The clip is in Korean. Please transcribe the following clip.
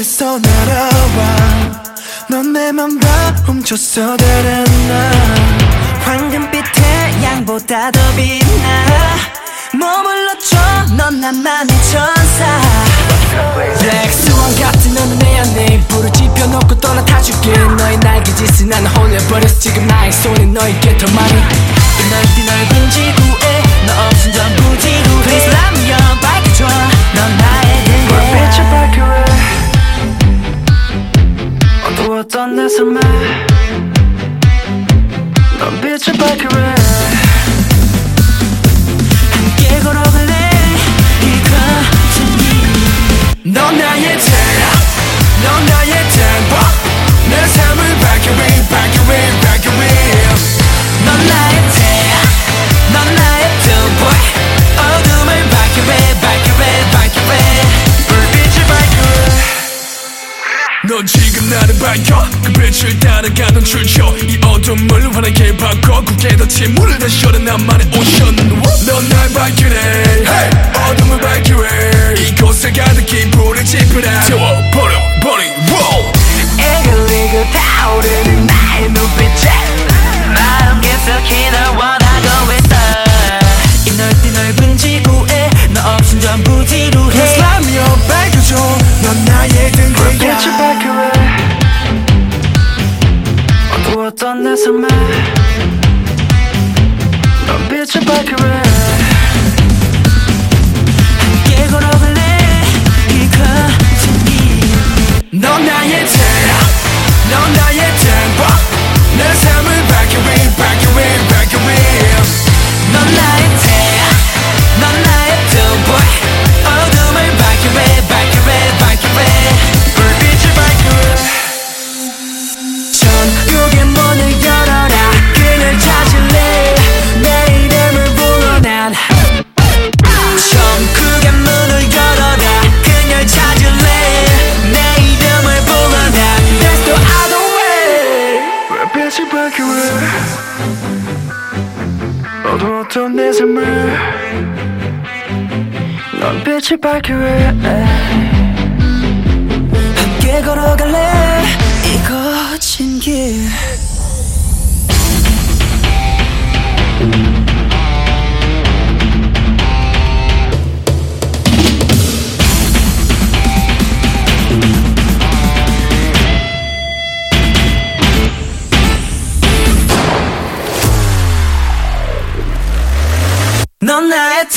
어디서 날아와. 넌 내 맘 다 훔쳤어 다른 나. 황금빛 태양보다 더 빛나. 머물러줘 넌 나만의 천사. 블랙 스완 같은 너는 내 어두웠던 내 삶에 넌 빛을 밝혀해 나를 밝혀. 그 빛을 따라가던 출처. 이 어둠을 환하게 바꿔. 굳게 닫힌 문을 다시 열어 나만의 오션. 넌날 밝히네. Hey! 어둠을 밝혀해 이곳에 가득히 불을 지펴라 태워버려 버린 roll. 에글리글 타오르는 나의 눈빛에. 마음 깊숙이 널 원하고 있어. 이 넓디 넓은 지구에 너 없인 전부 지루해 어두웠던 내 삶에 넌 빛을 밝혀해 불빛을. 밝혀해 어두웠던 내 삶을 넌 빛을 밝혀해 함께 걸어갈래 넌 나의